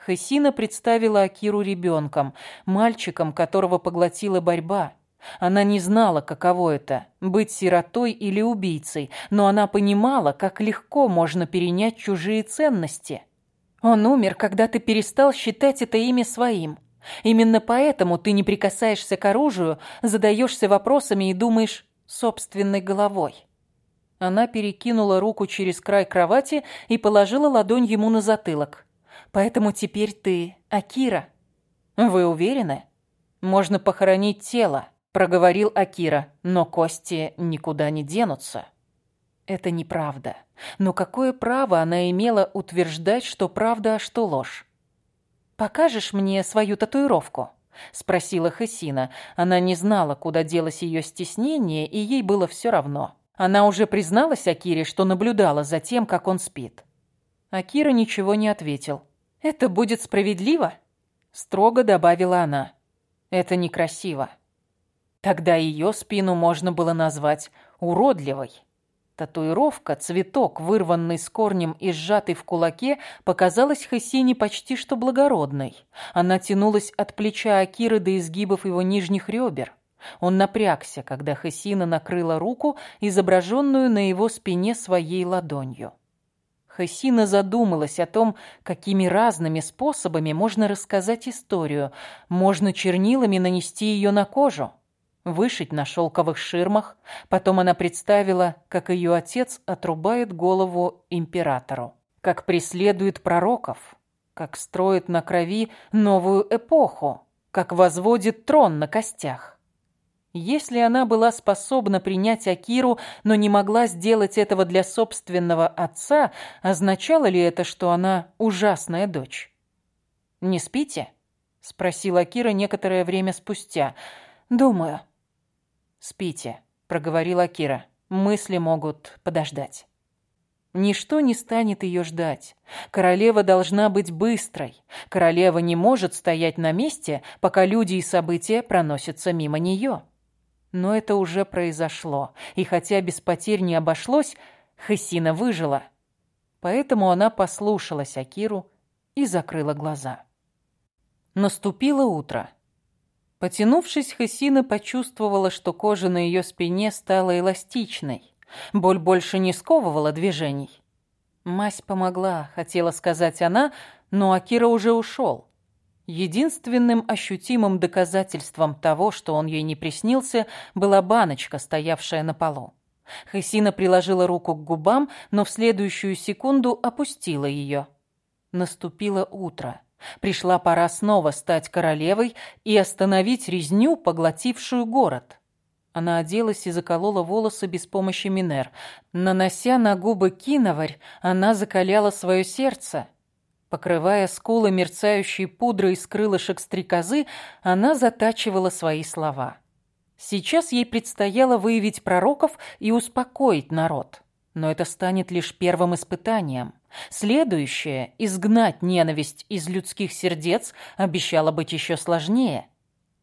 Хасина представила Акиру ребенком, мальчиком, которого поглотила борьба. Она не знала, каково это – быть сиротой или убийцей, но она понимала, как легко можно перенять чужие ценности. Он умер, когда ты перестал считать это имя своим. Именно поэтому ты не прикасаешься к оружию, задаешься вопросами и думаешь собственной головой. Она перекинула руку через край кровати и положила ладонь ему на затылок. «Поэтому теперь ты Акира». «Вы уверены?» «Можно похоронить тело», — проговорил Акира, «но кости никуда не денутся». Это неправда. Но какое право она имела утверждать, что правда, а что ложь? «Покажешь мне свою татуировку?» — спросила Хасина. Она не знала, куда делось ее стеснение, и ей было все равно. Она уже призналась Акире, что наблюдала за тем, как он спит. Акира ничего не ответил. «Это будет справедливо?» — строго добавила она. «Это некрасиво». Тогда ее спину можно было назвать уродливой. Татуировка, цветок, вырванный с корнем и сжатый в кулаке, показалась Хасине почти что благородной. Она тянулась от плеча Акиры до изгибов его нижних ребер. Он напрягся, когда Хасина накрыла руку, изображенную на его спине своей ладонью. Хасина задумалась о том, какими разными способами можно рассказать историю. Можно чернилами нанести ее на кожу вышить на шелковых ширмах. Потом она представила, как ее отец отрубает голову императору, как преследует пророков, как строит на крови новую эпоху, как возводит трон на костях. Если она была способна принять Акиру, но не могла сделать этого для собственного отца, означало ли это, что она ужасная дочь? «Не спите?» — спросила Акира некоторое время спустя. «Думаю». «Спите», — проговорила Кира. «Мысли могут подождать». Ничто не станет ее ждать. Королева должна быть быстрой. Королева не может стоять на месте, пока люди и события проносятся мимо нее. Но это уже произошло, и хотя без потерь не обошлось, Хасина выжила. Поэтому она послушалась Акиру и закрыла глаза. Наступило утро. Потянувшись, Хасина почувствовала, что кожа на ее спине стала эластичной. Боль больше не сковывала движений. «Мась помогла», — хотела сказать она, но Акира уже ушел. Единственным ощутимым доказательством того, что он ей не приснился, была баночка, стоявшая на полу. Хасина приложила руку к губам, но в следующую секунду опустила ее. Наступило утро. Пришла пора снова стать королевой и остановить резню, поглотившую город. Она оделась и заколола волосы без помощи Минер. Нанося на губы киноварь, она закаляла свое сердце. Покрывая скулы мерцающей пудрой из крылышек стрекозы, она затачивала свои слова. Сейчас ей предстояло выявить пророков и успокоить народ. Но это станет лишь первым испытанием. Следующее – изгнать ненависть из людских сердец – обещало быть еще сложнее.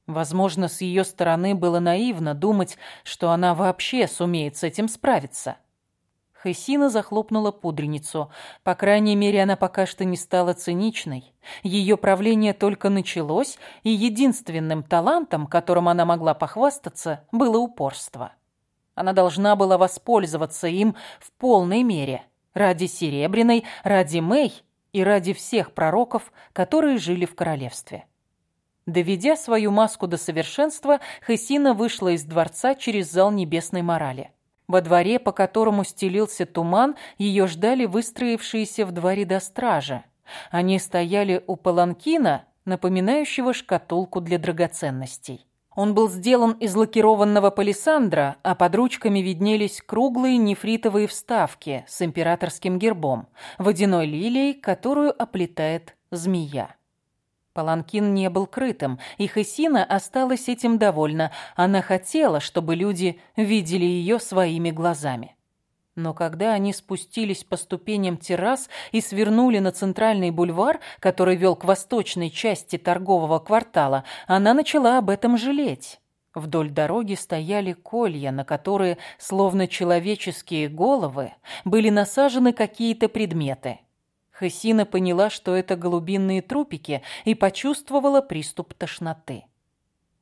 Возможно, с ее стороны было наивно думать, что она вообще сумеет с этим справиться. Хессина захлопнула пудреницу. По крайней мере, она пока что не стала циничной. Ее правление только началось, и единственным талантом, которым она могла похвастаться, было упорство. Она должна была воспользоваться им в полной мере. Ради Серебряной, ради Мэй и ради всех пророков, которые жили в королевстве. Доведя свою маску до совершенства, Хессина вышла из дворца через зал небесной морали. Во дворе, по которому стелился туман, ее ждали выстроившиеся в два ряда стражи. Они стояли у паланкина, напоминающего шкатулку для драгоценностей. Он был сделан из лакированного палисандра, а под ручками виднелись круглые нефритовые вставки с императорским гербом, водяной лилией, которую оплетает змея. Паланкин не был крытым, и Хесина осталась этим довольна. Она хотела, чтобы люди видели ее своими глазами. Но когда они спустились по ступеням террас и свернули на центральный бульвар, который вел к восточной части торгового квартала, она начала об этом жалеть. Вдоль дороги стояли колья, на которые, словно человеческие головы, были насажены какие-то предметы. Хасина поняла, что это голубиные трупики, и почувствовала приступ тошноты.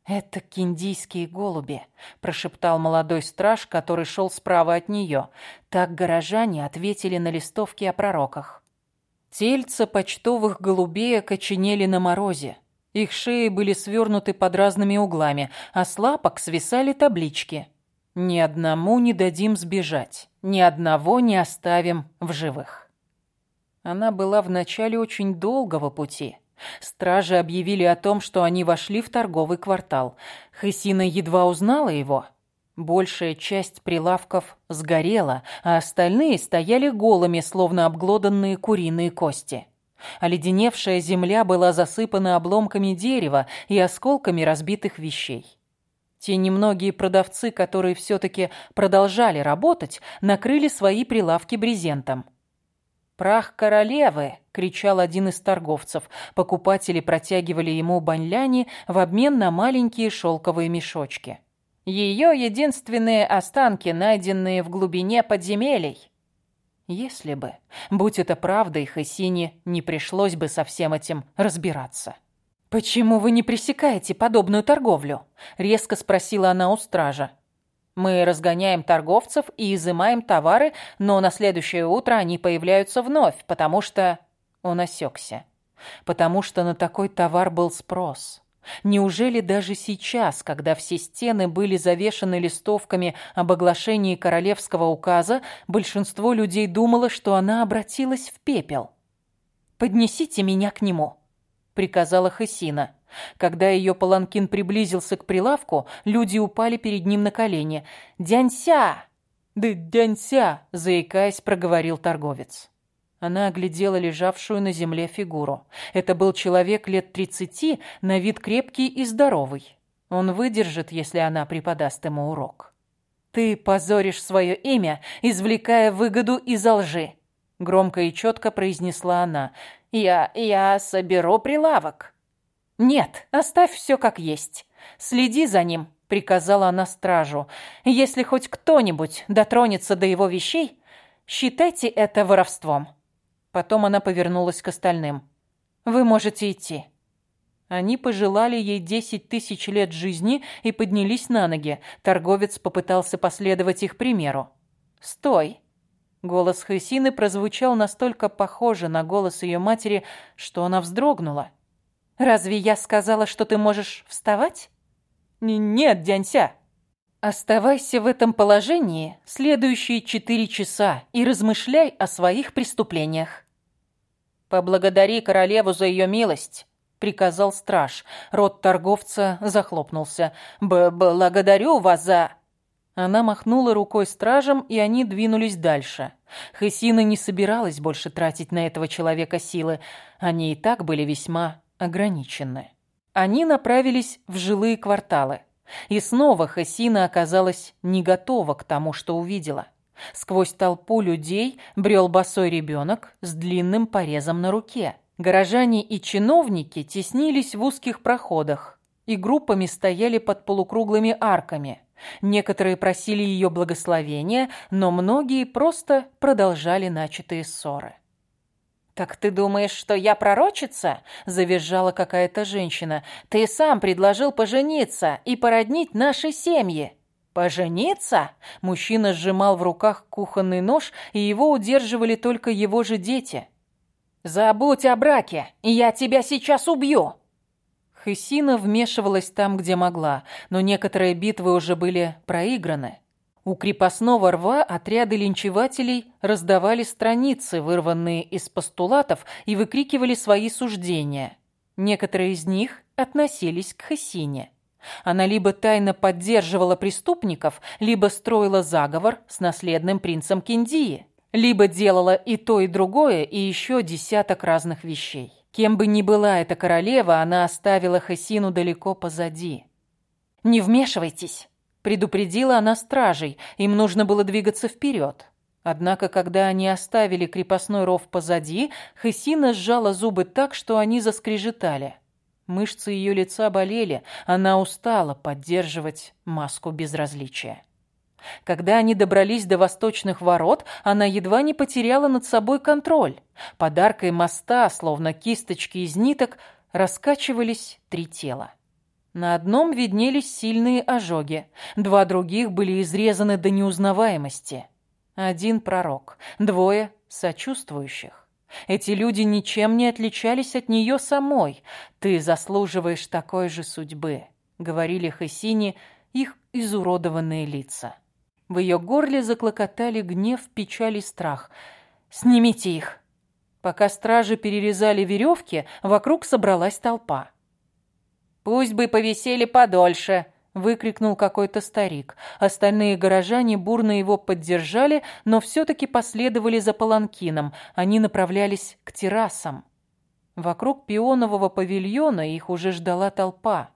«Это киндийские голуби», – прошептал молодой страж, который шел справа от нее. Так горожане ответили на листовки о пророках. Тельца почтовых голубей окоченели на морозе. Их шеи были свернуты под разными углами, а с лапок свисали таблички. «Ни одному не дадим сбежать, ни одного не оставим в живых». Она была в начале очень долгого пути. Стражи объявили о том, что они вошли в торговый квартал. Хысина едва узнала его. Большая часть прилавков сгорела, а остальные стояли голыми, словно обглоданные куриные кости. Оледеневшая земля была засыпана обломками дерева и осколками разбитых вещей. Те немногие продавцы, которые все-таки продолжали работать, накрыли свои прилавки брезентом. «Прах королевы!» — кричал один из торговцев. Покупатели протягивали ему баньляни в обмен на маленькие шелковые мешочки. Ее единственные останки, найденные в глубине подземелий. Если бы, будь это правдой, Хасине не пришлось бы со всем этим разбираться. «Почему вы не пресекаете подобную торговлю?» — резко спросила она у стража. Мы разгоняем торговцев и изымаем товары, но на следующее утро они появляются вновь, потому что...» Он осекся. «Потому что на такой товар был спрос». Неужели даже сейчас, когда все стены были завешаны листовками об оглашении королевского указа, большинство людей думало, что она обратилась в пепел? «Поднесите меня к нему», — приказала Хасина. Когда ее паланкин приблизился к прилавку, люди упали перед ним на колени. «Дянься!» «Да дянься!» – заикаясь, проговорил торговец. Она оглядела лежавшую на земле фигуру. Это был человек лет тридцати, на вид крепкий и здоровый. Он выдержит, если она преподаст ему урок. «Ты позоришь свое имя, извлекая выгоду из лжи», — громко и четко произнесла она. «Я... я соберу прилавок». «Нет, оставь все как есть. Следи за ним», — приказала она стражу. «Если хоть кто-нибудь дотронется до его вещей, считайте это воровством». Потом она повернулась к остальным. «Вы можете идти». Они пожелали ей десять тысяч лет жизни и поднялись на ноги. Торговец попытался последовать их примеру. «Стой!» Голос Хысины прозвучал настолько похоже на голос ее матери, что она вздрогнула. Разве я сказала, что ты можешь вставать? Нет, Дянься. Оставайся в этом положении следующие четыре часа и размышляй о своих преступлениях. Поблагодари королеву за ее милость, приказал страж. Рот торговца захлопнулся. Б «Благодарю вас за...» Она махнула рукой стражам, и они двинулись дальше. Хесина не собиралась больше тратить на этого человека силы. Они и так были весьма ограничены. Они направились в жилые кварталы. И снова Хесина оказалась не готова к тому, что увидела. Сквозь толпу людей брел босой ребенок с длинным порезом на руке. Горожане и чиновники теснились в узких проходах и группами стояли под полукруглыми арками. Некоторые просили ее благословения, но многие просто продолжали начатые ссоры. «Так ты думаешь, что я пророчица?» – завизжала какая-то женщина. «Ты сам предложил пожениться и породнить наши семьи». «Пожениться?» Мужчина сжимал в руках кухонный нож, и его удерживали только его же дети. «Забудь о браке, я тебя сейчас убью!» Хысина вмешивалась там, где могла, но некоторые битвы уже были проиграны. У крепостного рва отряды линчевателей раздавали страницы, вырванные из постулатов, и выкрикивали свои суждения. Некоторые из них относились к Хасине. Она либо тайно поддерживала преступников, либо строила заговор с наследным принцем Киндии, либо делала и то, и другое, и еще десяток разных вещей. Кем бы ни была эта королева, она оставила Хасину далеко позади. «Не вмешивайтесь!» Предупредила она стражей, им нужно было двигаться вперед. Однако, когда они оставили крепостной ров позади, Хесина сжала зубы так, что они заскрежетали. Мышцы ее лица болели, она устала поддерживать маску безразличия. Когда они добрались до восточных ворот, она едва не потеряла над собой контроль. Подаркой моста, словно кисточки из ниток, раскачивались три тела. На одном виднелись сильные ожоги, два других были изрезаны до неузнаваемости. Один пророк, двое сочувствующих. Эти люди ничем не отличались от нее самой. «Ты заслуживаешь такой же судьбы», — говорили Хессини их изуродованные лица. В ее горле заклокотали гнев, печаль и страх. «Снимите их!» Пока стражи перерезали веревки, вокруг собралась толпа. «Пусть бы повисели подольше!» — выкрикнул какой-то старик. Остальные горожане бурно его поддержали, но все-таки последовали за паланкином. Они направлялись к террасам. Вокруг пионового павильона их уже ждала толпа.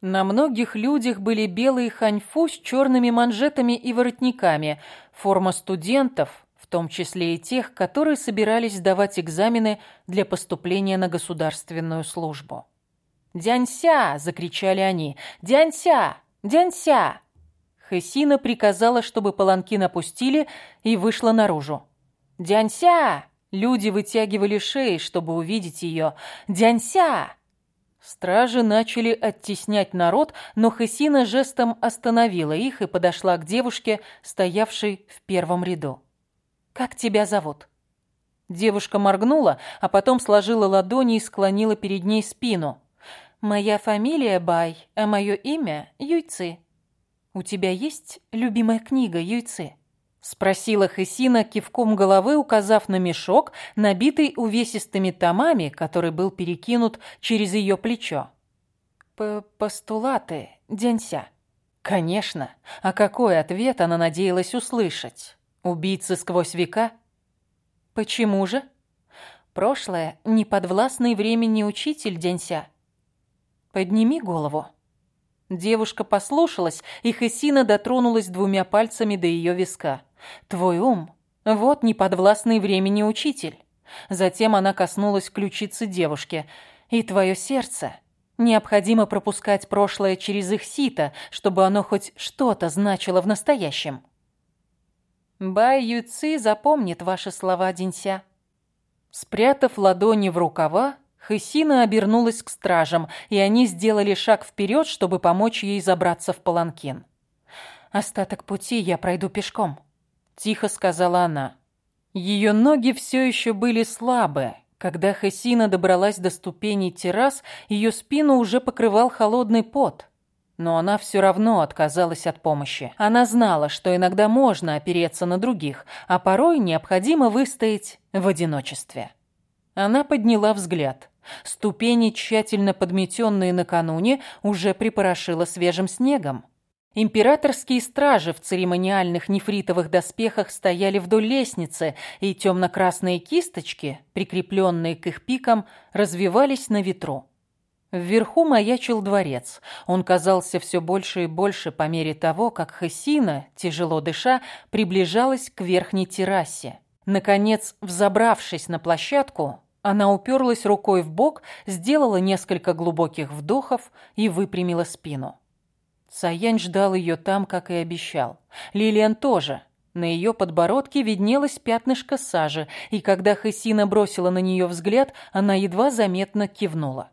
На многих людях были белые ханьфу с черными манжетами и воротниками, форма студентов, в том числе и тех, которые собирались сдавать экзамены для поступления на государственную службу. «Дянься!» — закричали они. «Дянься! Дянься!» Хесина приказала, чтобы паланкин опустили, и вышла наружу. «Дянься!» Люди вытягивали шеи, чтобы увидеть ее. «Дянься!» Стражи начали оттеснять народ, но Хесина жестом остановила их и подошла к девушке, стоявшей в первом ряду. «Как тебя зовут?» Девушка моргнула, а потом сложила ладони и склонила перед ней спину. «Моя фамилия Бай, а мое имя Юйцы. У тебя есть любимая книга Юйцы?» Спросила Хесина кивком головы, указав на мешок, набитый увесистыми томами, который был перекинут через ее плечо. «Постулаты, Денься». Конечно. А какой ответ она надеялась услышать? Убийцы сквозь века? Почему же? Прошлое — неподвластный времени учитель Денься. Подними голову. Девушка послушалась, и Хесина дотронулась двумя пальцами до ее виска. Твой ум — вот неподвластный времени учитель. Затем она коснулась ключицы девушки. И твое сердце. Необходимо пропускать прошлое через их сито, чтобы оно хоть что-то значило в настоящем. Бай Юци запомнит ваши слова, Динся. Спрятав ладони в рукава, Хысина обернулась к стражам, и они сделали шаг вперед, чтобы помочь ей забраться в паланкин. «Остаток пути я пройду пешком», тихо сказала она. Ее ноги все еще были слабы. Когда Хасина добралась до ступеней террас, ее спину уже покрывал холодный пот. Но она все равно отказалась от помощи. Она знала, что иногда можно опереться на других, а порой необходимо выстоять в одиночестве. Она подняла взгляд. Ступени, тщательно подметенные накануне, уже припорошила свежим снегом. Императорские стражи в церемониальных нефритовых доспехах стояли вдоль лестницы, и темно-красные кисточки, прикрепленные к их пикам, развивались на ветру. Вверху маячил дворец. Он казался все больше и больше по мере того, как Хасина, тяжело дыша, приближалась к верхней террасе. Наконец, взобравшись на площадку, она уперлась рукой в бок, сделала несколько глубоких вдохов и выпрямила спину. Саянь ждал ее там, как и обещал. Лилиан тоже. На ее подбородке виднелось пятнышко сажи, и когда Хасина бросила на нее взгляд, она едва заметно кивнула.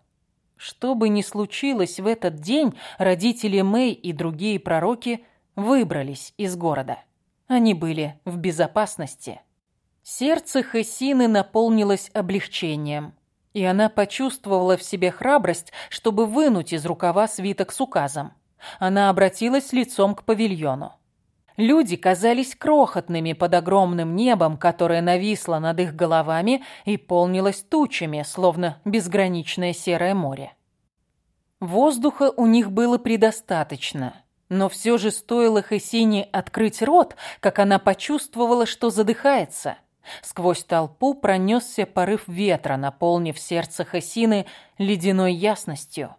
Что бы ни случилось в этот день, родители Мэй и другие пророки выбрались из города. Они были в безопасности. Сердце Хасины наполнилось облегчением, и она почувствовала в себе храбрость, чтобы вынуть из рукава свиток с указом. Она обратилась лицом к павильону. Люди казались крохотными под огромным небом, которое нависло над их головами и полнилось тучами, словно безграничное серое море. Воздуха у них было предостаточно, но все же стоило Хессине открыть рот, как она почувствовала, что задыхается. Сквозь толпу пронесся порыв ветра, наполнив сердце Хессины ледяной ясностью.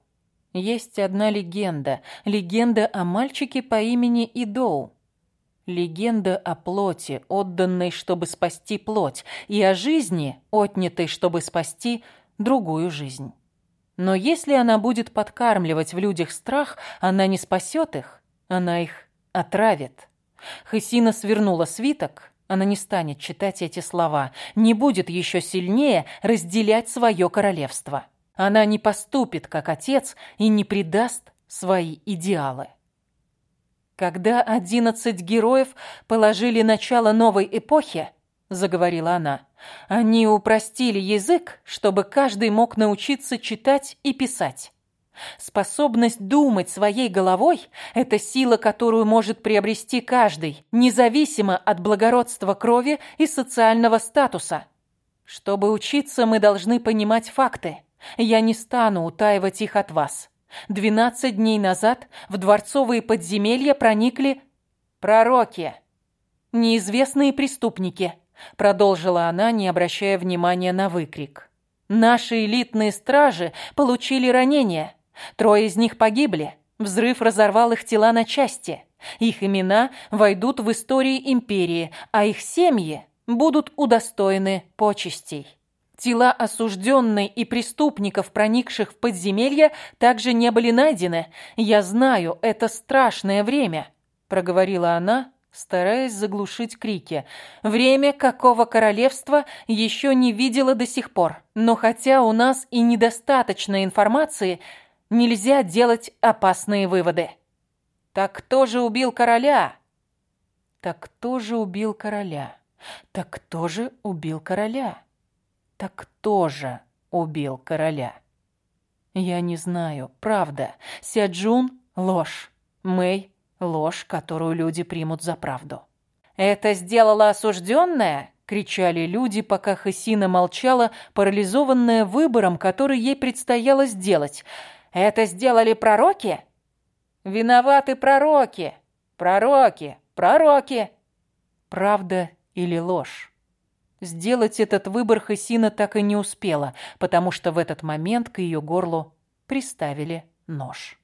Есть одна легенда. Легенда о мальчике по имени Идоу. Легенда о плоти, отданной, чтобы спасти плоть, и о жизни, отнятой, чтобы спасти другую жизнь. Но если она будет подкармливать в людях страх, она не спасет их, она их отравит. Хысина свернула свиток, она не станет читать эти слова, не будет еще сильнее разделять свое королевство. Она не поступит, как отец, и не предаст свои идеалы. Когда одиннадцать героев положили начало новой эпохе, заговорила она, они упростили язык, чтобы каждый мог научиться читать и писать. Способность думать своей головой – это сила, которую может приобрести каждый, независимо от благородства крови и социального статуса. Чтобы учиться, мы должны понимать факты. Я не стану утаивать их от вас. Двенадцать дней назад в дворцовые подземелья проникли пророки, неизвестные преступники, продолжила она, не обращая внимания на выкрик. Наши элитные стражи получили ранения. Трое из них погибли. Взрыв разорвал их тела на части. Их имена войдут в истории империи, а их семьи будут удостоены почестей. Тела осужденной и преступников, проникших в подземелья, также не были найдены. Я знаю, это страшное время», — проговорила она, стараясь заглушить крики. «Время какого королевства еще не видела до сих пор. Но хотя у нас и недостаточно информации, нельзя делать опасные выводы». «Так кто же убил короля?» «Так кто же убил короля? Так кто же убил короля?» Так кто же убил короля? Я не знаю, правда. Сяджун — ложь. Мэй — ложь, которую люди примут за правду. «Это сделала осужденная?» — кричали люди, пока Хасина молчала, парализованная выбором, который ей предстояло сделать. «Это сделали пророки?» «Виноваты пророки! Пророки! Пророки!» Правда или ложь? Сделать этот выбор Хасина так и не успела, потому что в этот момент к ее горлу приставили нож.